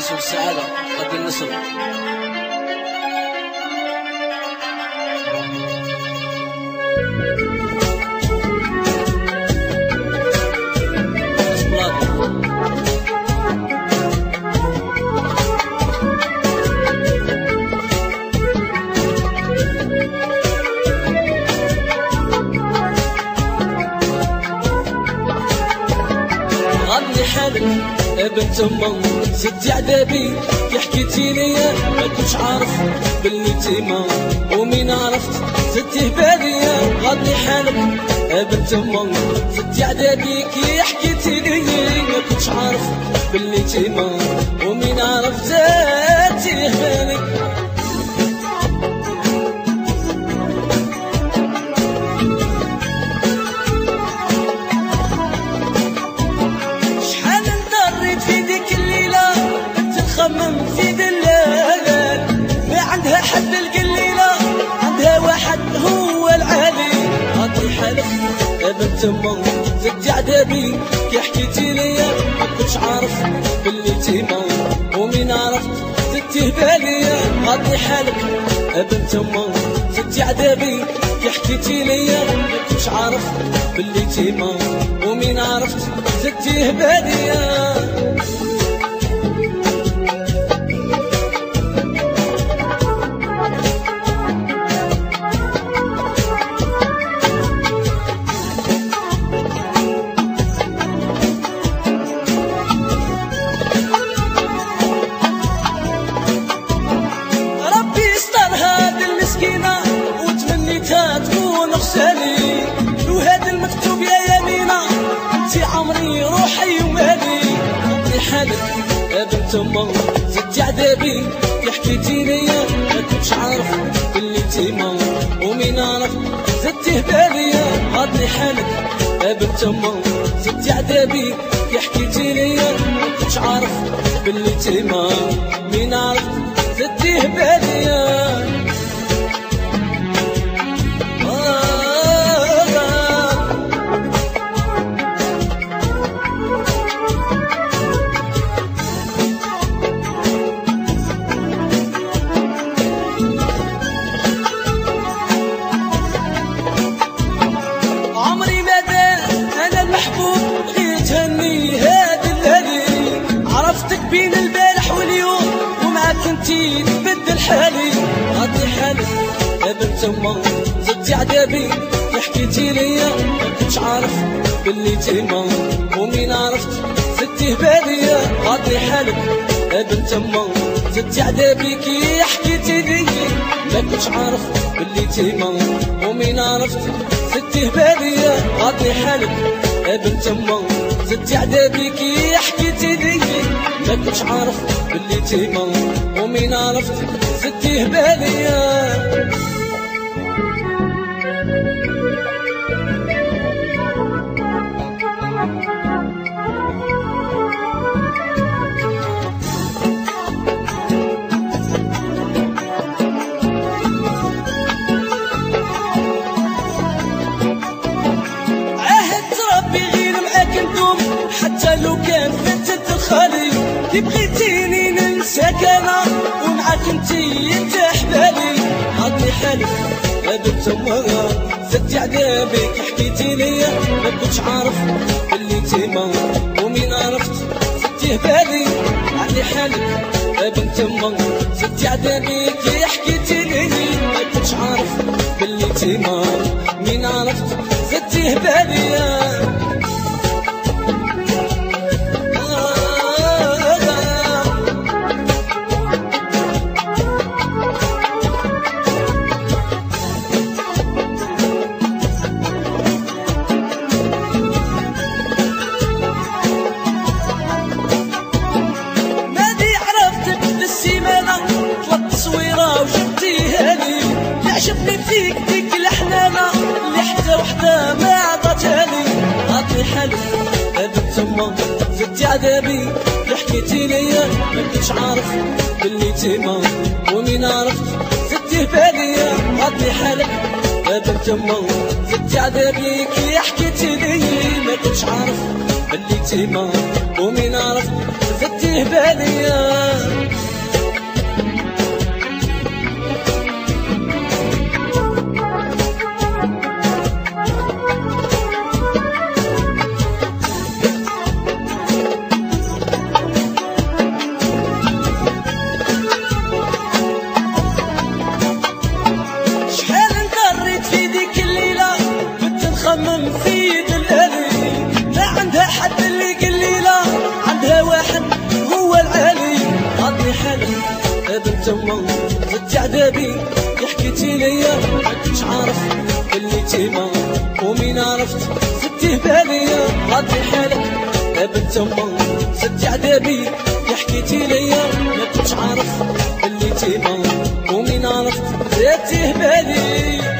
يوسف السعادة قد النصر. غني حالك. بنت امه ستي عذابي كي حكيتي ليا ما كنتش عارف باللي تيما ومين عرفت؟ ستي هباليا غني حالك. بنت امه ستي عذابي كي حكيتي ليا ما كنتش عارف باللي تيما امه زدتي عذابي كي حكيتي ليا ما كنتش عارف باللي تيما ومين عرفت؟ زدتي هباليا عطي حالك يا بنت امه زدتي عذابي كي حكيتي ليا ما كنتش عارف باللي تيما ومين عرفت؟ زدتي هباليا تكون غسالي وهاد المكتوب يا يمينة؟ انتي عمري روحي ومالي. ربي حالك يا بنت امه زدتي عذابي. كي حكيتي ليا ما كنتش عارف باللي تيما ومين عرف زدتي هباليا غادي حالك يا بنت امه زدتي عذابي. كي حكيتي ليا ما كنتش عارف باللي تيما مين عرف زدتي هباليا حالي غادي حالك يا بنت أمه زدتي عذابي. كي حكيتي ليا ما كنتش عارف. باللي تيما ومين عرفت. زدتي هباليا غادي حالك بنت أمه زدتي عذابي. كي حكيتي ليا ما كنتش عارف. باللي تيما ومين عرفت. زدتي هباليا غادي حالك بنت أمه زدتي عذابي. كي حكيتي لي ما كنتش عارف. باللي تيما ومين عرفت. معاك ندوم حتى لو كان فتت الخالي كي بغيتيني ننساك أنا انتي انت حبالي عطني حالك يا بنت امها زدتي عذابي كي حكيتي ليا ما كنتش عارف باللي تيما ومين عرفت. زدتي هبالي عطني حالك بنت امها زدتي عذابي كي حكيتي ليا ما كنتش عارف باللي تيما مين عرفت. زدتي هباليا عجبني فيك ديك الحنانة اللي حتى وحدة ما عطاتها لي عطني حالك يا بنت امه زدتي عذابي. اللي ليا ما كنتش عارف باللي تيما ومين عرفت زدتي هباليا عطني حالك بنت امه زدتي عذابي. كي حكيتي لي ما كنتش عارف باللي تيما ومين عرفت زدتي زدتيه بنت امه زدت عذابي حكيتي ليا كنتش عارف اللي تيما ومين عرفت؟ زدتيه باليا عطني حالك. بنت امه زدت عذابي حكيتي ليا ما كنتش عارف اللي تيما ومين عرفت؟ زدتيه بالي.